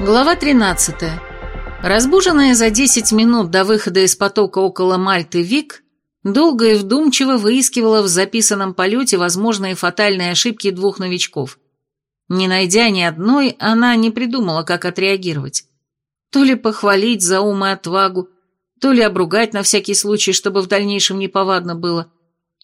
Глава 13. Разбуженная за 10 минут до выхода из потока около Мальты Вик, долго и вдумчиво выискивала в записанном полете возможные фатальные ошибки двух новичков. Не найдя ни одной, она не придумала, как отреагировать. То ли похвалить за ум и отвагу, то ли обругать на всякий случай, чтобы в дальнейшем неповадно было,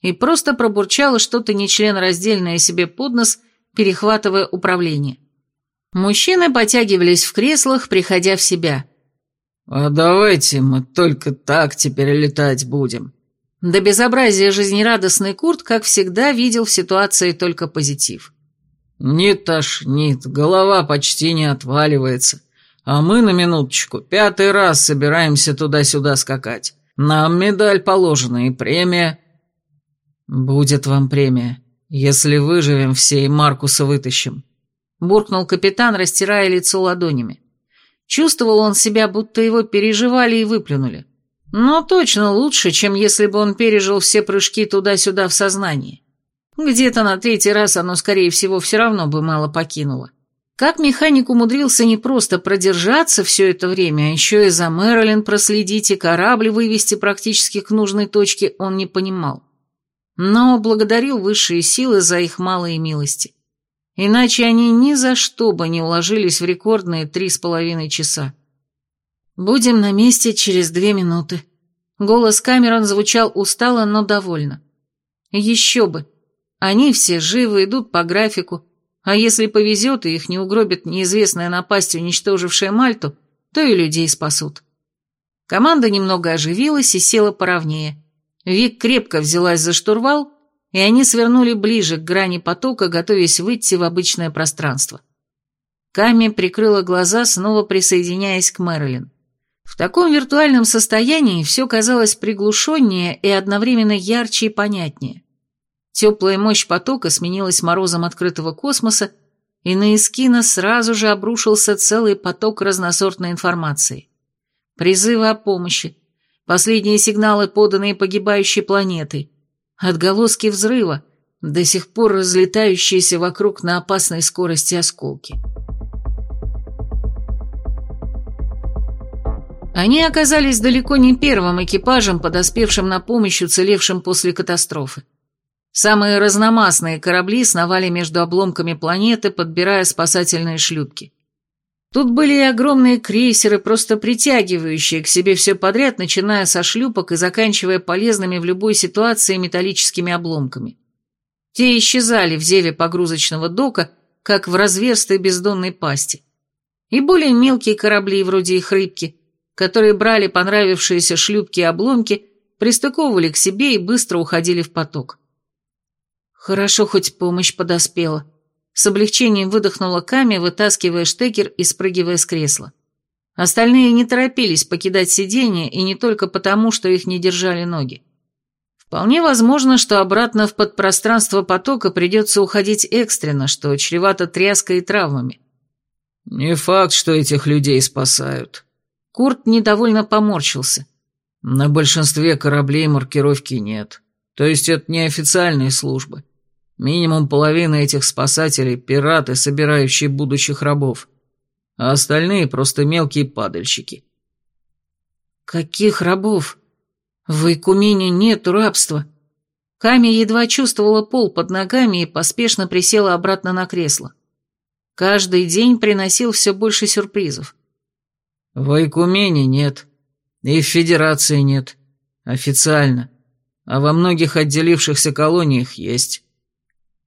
и просто пробурчала что-то нечленораздельное себе под нос, перехватывая управление. Мужчины потягивались в креслах, приходя в себя. «А давайте мы только так теперь летать будем». До безобразия жизнерадостный Курт, как всегда, видел в ситуации только позитив. «Не тошнит, голова почти не отваливается, а мы на минуточку пятый раз собираемся туда-сюда скакать. Нам медаль положена и премия». «Будет вам премия, если выживем все и Маркуса вытащим», буркнул капитан, растирая лицо ладонями. Чувствовал он себя, будто его переживали и выплюнули. Но точно лучше, чем если бы он пережил все прыжки туда-сюда в сознании. Где-то на третий раз оно, скорее всего, все равно бы мало покинуло. Как механик умудрился не просто продержаться все это время, а еще и за Мэрилин проследить и корабль вывести практически к нужной точке, он не понимал. Но благодарил высшие силы за их малые милости. Иначе они ни за что бы не уложились в рекордные три с половиной часа. «Будем на месте через две минуты». Голос Камерон звучал устало, но довольно. «Еще бы. Они все живы, идут по графику, а если повезет и их не угробит неизвестная напасть, уничтожившая Мальту, то и людей спасут». Команда немного оживилась и села поровнее. Вик крепко взялась за штурвал, и они свернули ближе к грани потока, готовясь выйти в обычное пространство. Ками прикрыла глаза, снова присоединяясь к Мэрилин. В таком виртуальном состоянии все казалось приглушеннее и одновременно ярче и понятнее. Теплая мощь потока сменилась морозом открытого космоса, и на Искина сразу же обрушился целый поток разносортной информации. Призывы о помощи, последние сигналы, поданные погибающей планетой, Отголоски взрыва, до сих пор разлетающиеся вокруг на опасной скорости осколки. Они оказались далеко не первым экипажем, подоспевшим на помощь уцелевшим после катастрофы. Самые разномастные корабли сновали между обломками планеты, подбирая спасательные шлюпки. Тут были и огромные крейсеры, просто притягивающие к себе все подряд, начиная со шлюпок и заканчивая полезными в любой ситуации металлическими обломками. Те исчезали в зеве погрузочного дока, как в разверстой бездонной пасти. И более мелкие корабли, вроде их рыбки, которые брали понравившиеся шлюпки и обломки, пристыковывали к себе и быстро уходили в поток. Хорошо, хоть помощь подоспела. С облегчением выдохнула Ками, вытаскивая штекер и спрыгивая с кресла. Остальные не торопились покидать сиденье, и не только потому, что их не держали ноги. Вполне возможно, что обратно в подпространство потока придется уходить экстренно, что чревато тряской и травмами. «Не факт, что этих людей спасают». Курт недовольно поморщился. «На большинстве кораблей маркировки нет. То есть это не официальные службы. Минимум половина этих спасателей – пираты, собирающие будущих рабов, а остальные – просто мелкие падальщики. «Каких рабов? В Икумене нет рабства». Ками едва чувствовала пол под ногами и поспешно присела обратно на кресло. Каждый день приносил все больше сюрпризов. В Икумене нет. И в Федерации нет. Официально. А во многих отделившихся колониях есть.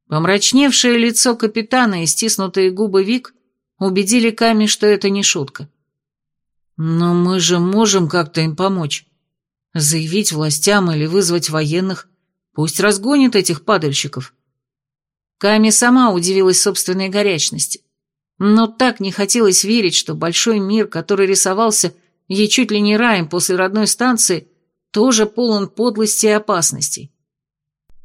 Помрачневшее лицо капитана и стиснутые губы Вик убедили Ками, что это не шутка. «Но мы же можем как-то им помочь. Заявить властям или вызвать военных. Пусть разгонят этих падальщиков». Ками сама удивилась собственной горячности. Но так не хотелось верить, что большой мир, который рисовался ей чуть ли не раем после родной станции, тоже полон подлости и опасностей.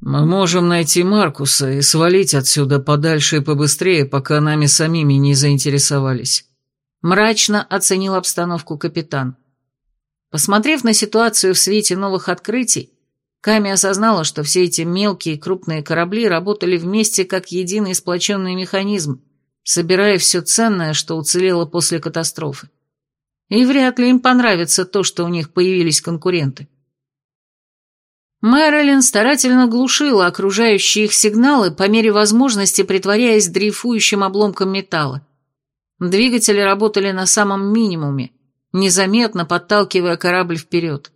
«Мы можем найти Маркуса и свалить отсюда подальше и побыстрее, пока нами самими не заинтересовались», — мрачно оценил обстановку капитан. Посмотрев на ситуацию в свете новых открытий, Ками осознала, что все эти мелкие и крупные корабли работали вместе как единый сплоченный механизм, собирая все ценное, что уцелело после катастрофы. И вряд ли им понравится то, что у них появились конкуренты. Мэрилин старательно глушила окружающие их сигналы, по мере возможности притворяясь дрейфующим обломком металла. Двигатели работали на самом минимуме, незаметно подталкивая корабль вперед.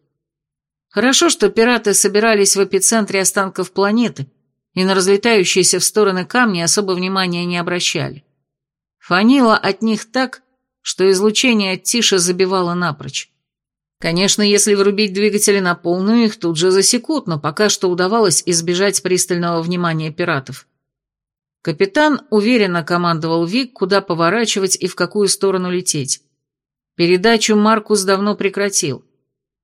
Хорошо, что пираты собирались в эпицентре останков планеты и на разлетающиеся в стороны камни особо внимания не обращали. Фанило от них так, что излучение от Тиша забивало напрочь. Конечно, если врубить двигатели на полную, их тут же засекут, но пока что удавалось избежать пристального внимания пиратов. Капитан уверенно командовал Вик, куда поворачивать и в какую сторону лететь. Передачу Маркус давно прекратил.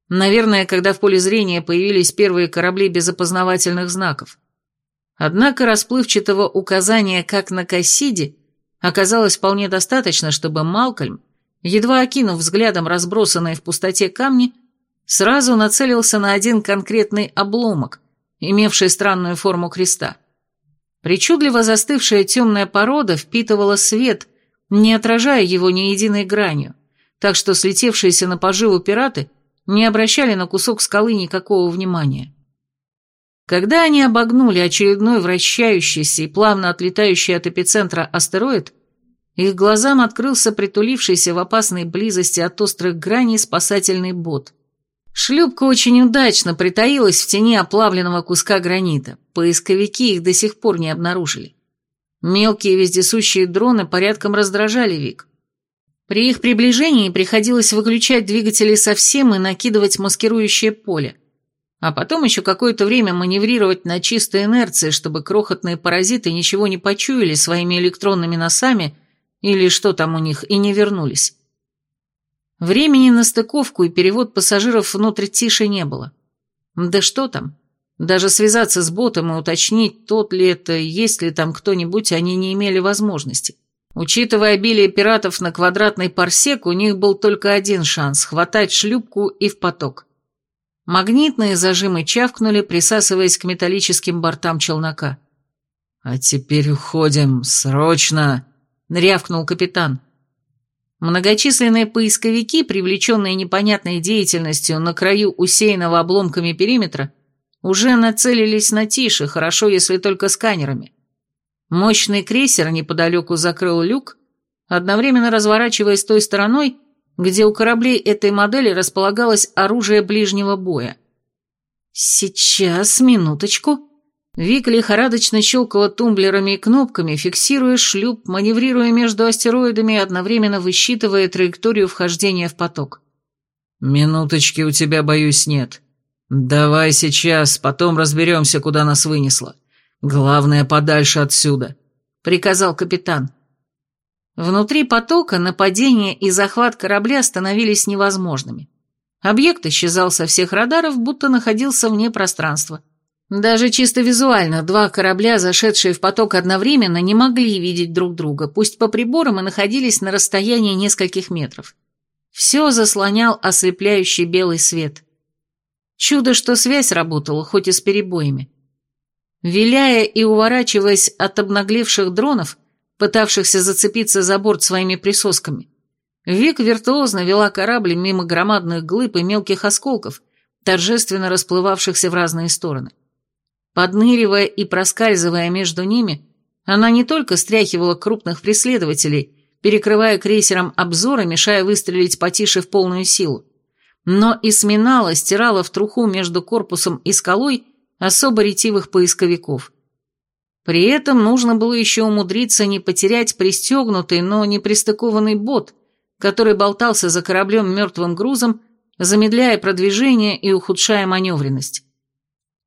Наверное, когда в поле зрения появились первые корабли без опознавательных знаков. Однако расплывчатого указания, как на Кассиде, оказалось вполне достаточно, чтобы Малкольм едва окинув взглядом разбросанные в пустоте камни, сразу нацелился на один конкретный обломок, имевший странную форму креста. Причудливо застывшая темная порода впитывала свет, не отражая его ни единой гранью, так что слетевшиеся на поживу пираты не обращали на кусок скалы никакого внимания. Когда они обогнули очередной вращающийся и плавно отлетающий от эпицентра астероид, их глазам открылся притулившийся в опасной близости от острых граней спасательный бот. Шлюпка очень удачно притаилась в тени оплавленного куска гранита. Поисковики их до сих пор не обнаружили. Мелкие вездесущие дроны порядком раздражали Вик. При их приближении приходилось выключать двигатели совсем и накидывать маскирующее поле. А потом еще какое-то время маневрировать на чистой инерции, чтобы крохотные паразиты ничего не почуяли своими электронными носами или что там у них, и не вернулись. Времени на стыковку и перевод пассажиров внутрь тише не было. Да что там, даже связаться с ботом и уточнить, тот ли это, есть ли там кто-нибудь, они не имели возможности. Учитывая обилие пиратов на квадратный парсек, у них был только один шанс – хватать шлюпку и в поток. Магнитные зажимы чавкнули, присасываясь к металлическим бортам челнока. «А теперь уходим, срочно!» — рявкнул капитан. Многочисленные поисковики, привлеченные непонятной деятельностью на краю усеянного обломками периметра, уже нацелились на тише, хорошо, если только сканерами. Мощный крейсер неподалеку закрыл люк, одновременно разворачиваясь той стороной, где у кораблей этой модели располагалось оружие ближнего боя. «Сейчас, минуточку», Вик лихорадочно щелкала тумблерами и кнопками, фиксируя шлюп, маневрируя между астероидами и одновременно высчитывая траекторию вхождения в поток. «Минуточки у тебя, боюсь, нет. Давай сейчас, потом разберемся, куда нас вынесло. Главное, подальше отсюда», — приказал капитан. Внутри потока нападение и захват корабля становились невозможными. Объект исчезал со всех радаров, будто находился вне пространства. Даже чисто визуально два корабля, зашедшие в поток одновременно, не могли видеть друг друга, пусть по приборам и находились на расстоянии нескольких метров. Все заслонял ослепляющий белый свет. Чудо, что связь работала, хоть и с перебоями. Виляя и уворачиваясь от обнаглевших дронов, пытавшихся зацепиться за борт своими присосками, Вик виртуозно вела корабль мимо громадных глыб и мелких осколков, торжественно расплывавшихся в разные стороны. Подныривая и проскальзывая между ними, она не только стряхивала крупных преследователей, перекрывая крейсером обзоры, мешая выстрелить потише в полную силу, но и сминала, стирала в труху между корпусом и скалой особо ретивых поисковиков. При этом нужно было еще умудриться не потерять пристегнутый, но не пристыкованный бот, который болтался за кораблем мертвым грузом, замедляя продвижение и ухудшая маневренность.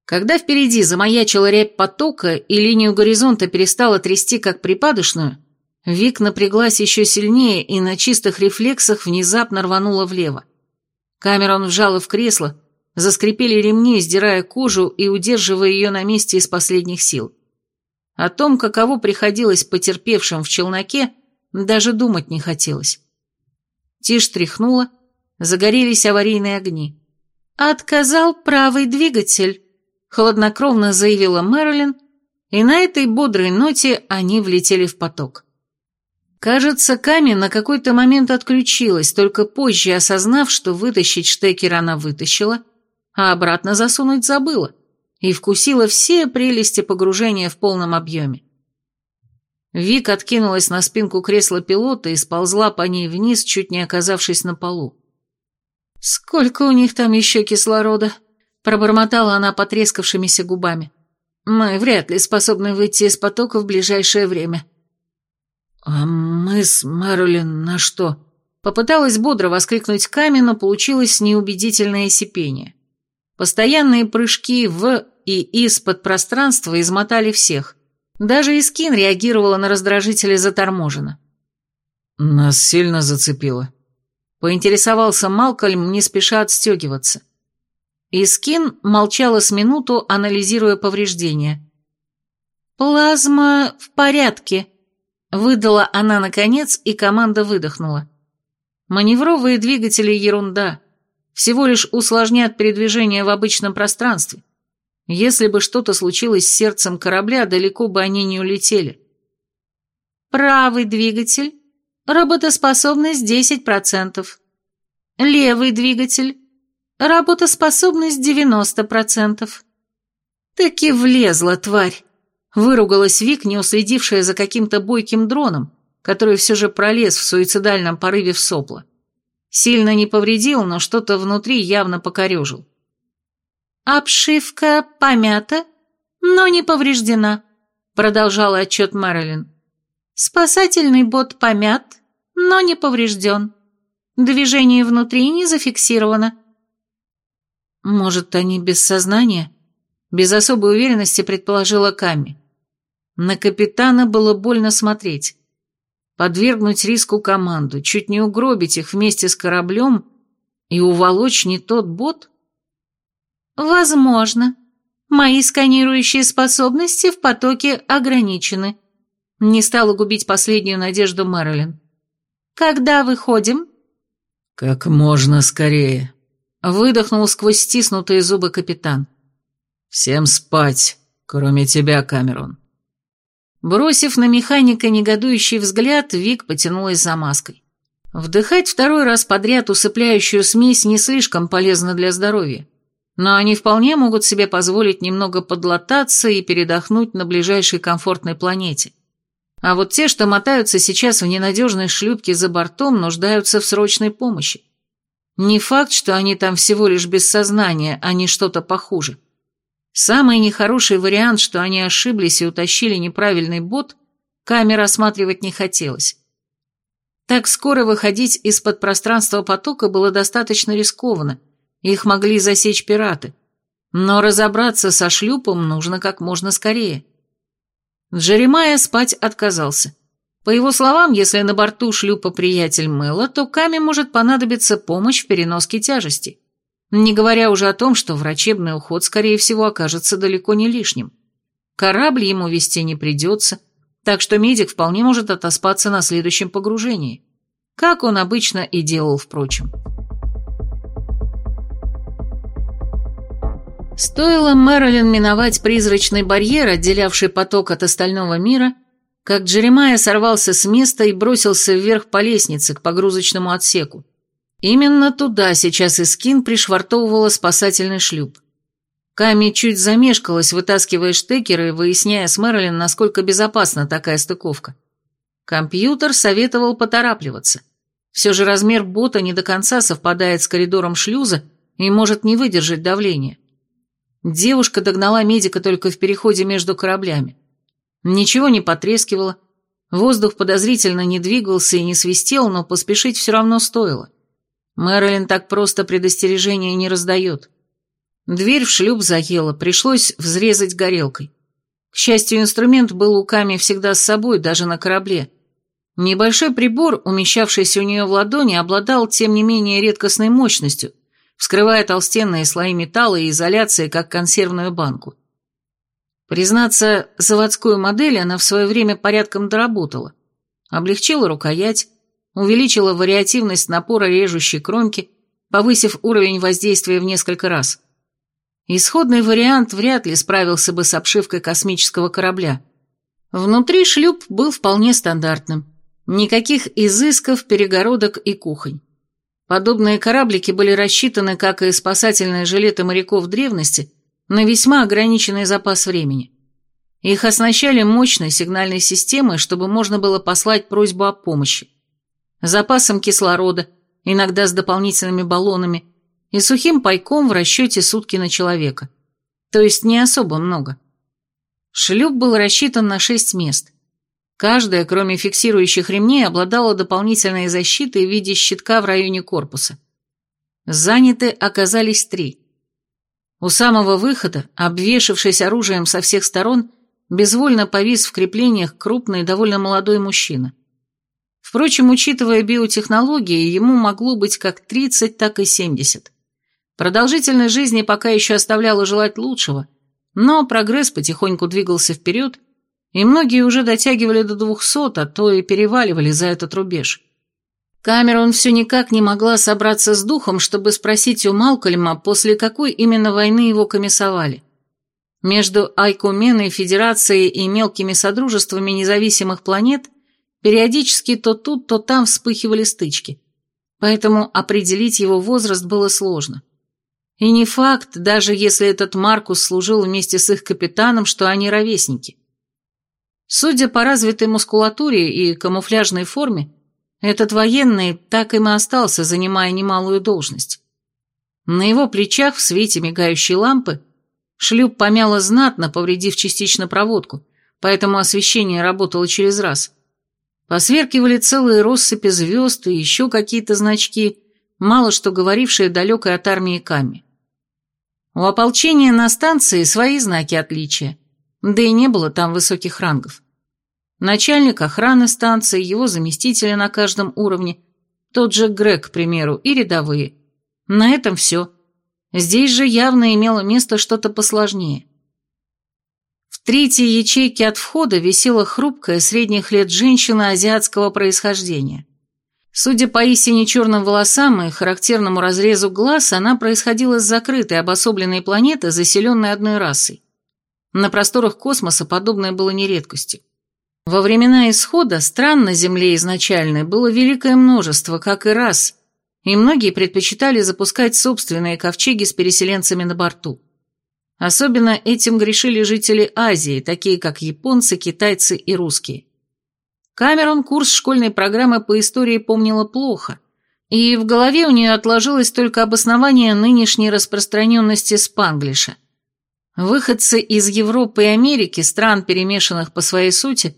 Когда впереди замаячила рябь потока и линию горизонта перестала трясти как припадочную, Вик напряглась еще сильнее и на чистых рефлексах внезапно рванула влево. Камерон вжала в кресло, заскрипели ремни, сдирая кожу и удерживая ее на месте из последних сил. О том, каково приходилось потерпевшим в челноке, даже думать не хотелось. Тишь тряхнула, загорелись аварийные огни. «Отказал правый двигатель», хладнокровно заявила Мэрилин, и на этой бодрой ноте они влетели в поток. Кажется, Ками на какой-то момент отключилась, только позже осознав, что вытащить штекер она вытащила, а обратно засунуть забыла, и вкусила все прелести погружения в полном объеме. Вик откинулась на спинку кресла пилота и сползла по ней вниз, чуть не оказавшись на полу. «Сколько у них там еще кислорода?» – пробормотала она потрескавшимися губами. «Мы вряд ли способны выйти из потока в ближайшее время». «А мы с Мэрилин на что?» Попыталась бодро воскликнуть Ками, но получилось неубедительное сипение. Постоянные прыжки в и из-под пространства измотали всех. Даже Искин реагировала на раздражители заторможенно. «Нас сильно зацепило», — поинтересовался Малкольм, не спеша отстегиваться. Искин молчала с минуту, анализируя повреждения. «Плазма в порядке», Выдала она наконец, и команда выдохнула. Маневровые двигатели – ерунда. Всего лишь усложнят передвижение в обычном пространстве. Если бы что-то случилось с сердцем корабля, далеко бы они не улетели. Правый двигатель – работоспособность 10%. Левый двигатель – работоспособность 90%. Таки влезла, тварь. Выругалась Вик, не уследившая за каким-то бойким дроном, который все же пролез в суицидальном порыве в сопло. Сильно не повредил, но что-то внутри явно покорежил. «Обшивка помята, но не повреждена», — продолжала отчет Мэрилин. «Спасательный бот помят, но не поврежден. Движение внутри не зафиксировано». «Может, они без сознания?» Без особой уверенности предположила Ками. На капитана было больно смотреть. Подвергнуть риску команду, чуть не угробить их вместе с кораблем и уволочь не тот бот? Возможно. Мои сканирующие способности в потоке ограничены. Не стала губить последнюю надежду Мэрилин. Когда выходим? Как можно скорее. Выдохнул сквозь стиснутые зубы капитан. Всем спать, кроме тебя, Камерон. Бросив на механика негодующий взгляд, Вик потянулась за маской. Вдыхать второй раз подряд усыпляющую смесь не слишком полезно для здоровья, но они вполне могут себе позволить немного подлататься и передохнуть на ближайшей комфортной планете. А вот те, что мотаются сейчас в ненадежной шлюпке за бортом, нуждаются в срочной помощи. Не факт, что они там всего лишь без сознания, а не что-то похуже. Самый нехороший вариант, что они ошиблись и утащили неправильный бот, камер осматривать не хотелось. Так скоро выходить из-под пространства потока было достаточно рискованно, их могли засечь пираты. Но разобраться со шлюпом нужно как можно скорее. Джеремайя спать отказался. По его словам, если на борту шлюпа приятель Мэла, то Каме может понадобиться помощь в переноске тяжести. Не говоря уже о том, что врачебный уход, скорее всего, окажется далеко не лишним. Корабль ему вести не придется, так что медик вполне может отоспаться на следующем погружении, как он обычно и делал, впрочем. Стоило Мэрилин миновать призрачный барьер, отделявший поток от остального мира, как Джеремайя сорвался с места и бросился вверх по лестнице к погрузочному отсеку. Именно туда сейчас Искин пришвартовывала спасательный шлюп. Ками чуть замешкалась, вытаскивая штекеры и выясняя с Мэрилин, насколько безопасна такая стыковка. Компьютер советовал поторапливаться. Все же размер бота не до конца совпадает с коридором шлюза и может не выдержать давления. Девушка догнала медика только в переходе между кораблями. Ничего не потрескивало, воздух подозрительно не двигался и не свистел, но поспешить все равно стоило. Мэрилин так просто предостережения не раздает. Дверь в шлюп заела, пришлось взрезать горелкой. К счастью, инструмент был у Ками всегда с собой, даже на корабле. Небольшой прибор, умещавшийся у нее в ладони, обладал, тем не менее, редкостной мощностью, вскрывая толстенные слои металла и изоляции, как консервную банку. Признаться, заводскую модель она в свое время порядком доработала. Облегчила рукоять, увеличила вариативность напора режущей кромки, повысив уровень воздействия в несколько раз. Исходный вариант вряд ли справился бы с обшивкой космического корабля. Внутри шлюп был вполне стандартным. Никаких изысков, перегородок и кухонь. Подобные кораблики были рассчитаны, как и спасательные жилеты моряков древности, на весьма ограниченный запас времени. Их оснащали мощной сигнальной системой, чтобы можно было послать просьбу о помощи. Запасом кислорода, иногда с дополнительными баллонами, и сухим пайком в расчете сутки на человека. То есть не особо много. Шлюп был рассчитан на шесть мест. Каждая, кроме фиксирующих ремней, обладала дополнительной защитой в виде щитка в районе корпуса. Заняты оказались три. У самого выхода, обвешавшись оружием со всех сторон, безвольно повис в креплениях крупный, довольно молодой мужчина. Впрочем, учитывая биотехнологии, ему могло быть как 30, так и 70. Продолжительность жизни пока еще оставляла желать лучшего, но прогресс потихоньку двигался вперед, и многие уже дотягивали до двухсот, а то и переваливали за этот рубеж. Камерон все никак не могла собраться с духом, чтобы спросить у Малкольма, после какой именно войны его комиссовали. Между Айкуменой, Федерацией и мелкими содружествами независимых планет периодически то тут, то там вспыхивали стычки, поэтому определить его возраст было сложно. И не факт, даже если этот Маркус служил вместе с их капитаном, что они ровесники. Судя по развитой мускулатуре и камуфляжной форме, этот военный так им и остался, занимая немалую должность. На его плечах в свете мигающей лампы шлюп помяло знатно, повредив частично проводку, поэтому освещение работало через раз. Посверкивали целые россыпи звезд и еще какие-то значки, мало что говорившие далекой от армии Ками. У ополчения на станции свои знаки отличия – да и не было там высоких рангов. Начальник охраны станции, его заместители на каждом уровне, тот же Грег, к примеру, и рядовые. На этом все. Здесь же явно имело место что-то посложнее. В третьей ячейке от входа висела хрупкая средних лет женщина азиатского происхождения. Судя по истине черным волосам и характерному разрезу глаз, она происходила с закрытой обособленной планеты, заселенной одной расой. На просторах космоса подобное было не редкостью. Во времена исхода стран на Земле изначальной было великое множество, как и рас, и многие предпочитали запускать собственные ковчеги с переселенцами на борту. Особенно этим грешили жители Азии, такие как японцы, китайцы и русские. Камерон курс школьной программы по истории помнила плохо, и в голове у нее отложилось только обоснование нынешней распространенности спанглиша – Выходцы из Европы и Америки, стран, перемешанных по своей сути,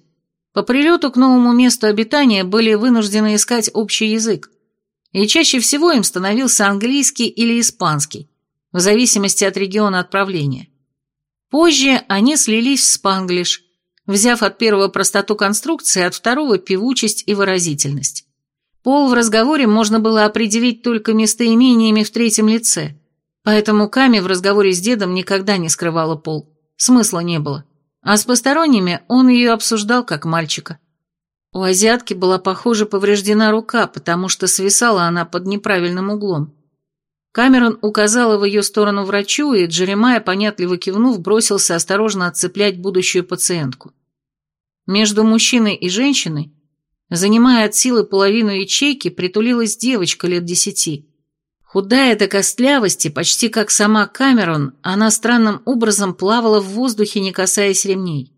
по прилету к новому месту обитания были вынуждены искать общий язык, и чаще всего им становился английский или испанский, в зависимости от региона отправления. Позже они слились в спанглиш, взяв от первого простоту конструкции, от второго певучесть и выразительность. Пол в разговоре можно было определить только местоимениями в третьем лице – Поэтому Ками в разговоре с дедом никогда не скрывала пол. Смысла не было. А с посторонними он ее обсуждал как мальчика. У азиатки была, похоже, повреждена рука, потому что свисала она под неправильным углом. Камерон указала в ее сторону врачу, и Джеремая, понятливо кивнув, бросился осторожно отцеплять будущую пациентку. Между мужчиной и женщиной, занимая от силы половину ячейки, притулилась девочка лет десяти. Худая до костлявости, почти как сама Камерон, она странным образом плавала в воздухе, не касаясь ремней.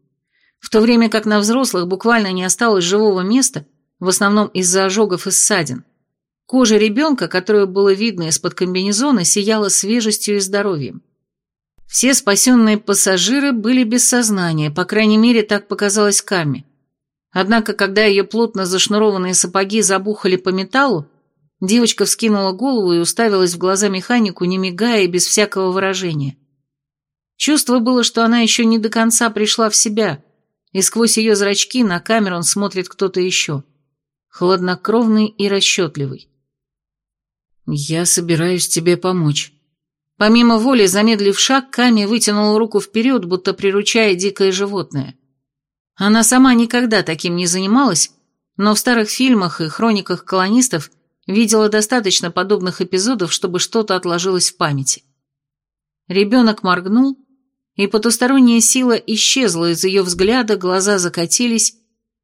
В то время как на взрослых буквально не осталось живого места, в основном из-за ожогов и ссадин. Кожа ребенка, которую было видно из-под комбинезона, сияла свежестью и здоровьем. Все спасенные пассажиры были без сознания, по крайней мере, так показалось Каме. Однако, когда ее плотно зашнурованные сапоги забухали по металлу, Девочка вскинула голову и уставилась в глаза механику, не мигая и без всякого выражения. Чувство было, что она еще не до конца пришла в себя, и сквозь ее зрачки на камеру он смотрит кто-то еще. Хладнокровный и расчетливый. «Я собираюсь тебе помочь». Помимо воли, замедлив шаг, Ками вытянула руку вперед, будто приручая дикое животное. Она сама никогда таким не занималась, но в старых фильмах и хрониках колонистов – Видела достаточно подобных эпизодов, чтобы что-то отложилось в памяти. Ребенок моргнул, и потусторонняя сила исчезла из ее взгляда, глаза закатились,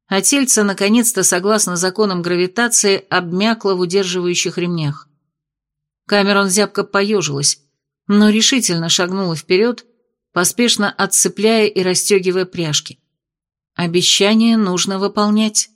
а тельце, наконец-то, согласно законам гравитации, обмякло в удерживающих ремнях. Камерон зябко поежилась, но решительно шагнула вперед, поспешно отцепляя и расстегивая пряжки. Обещание нужно выполнять.